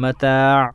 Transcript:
متاع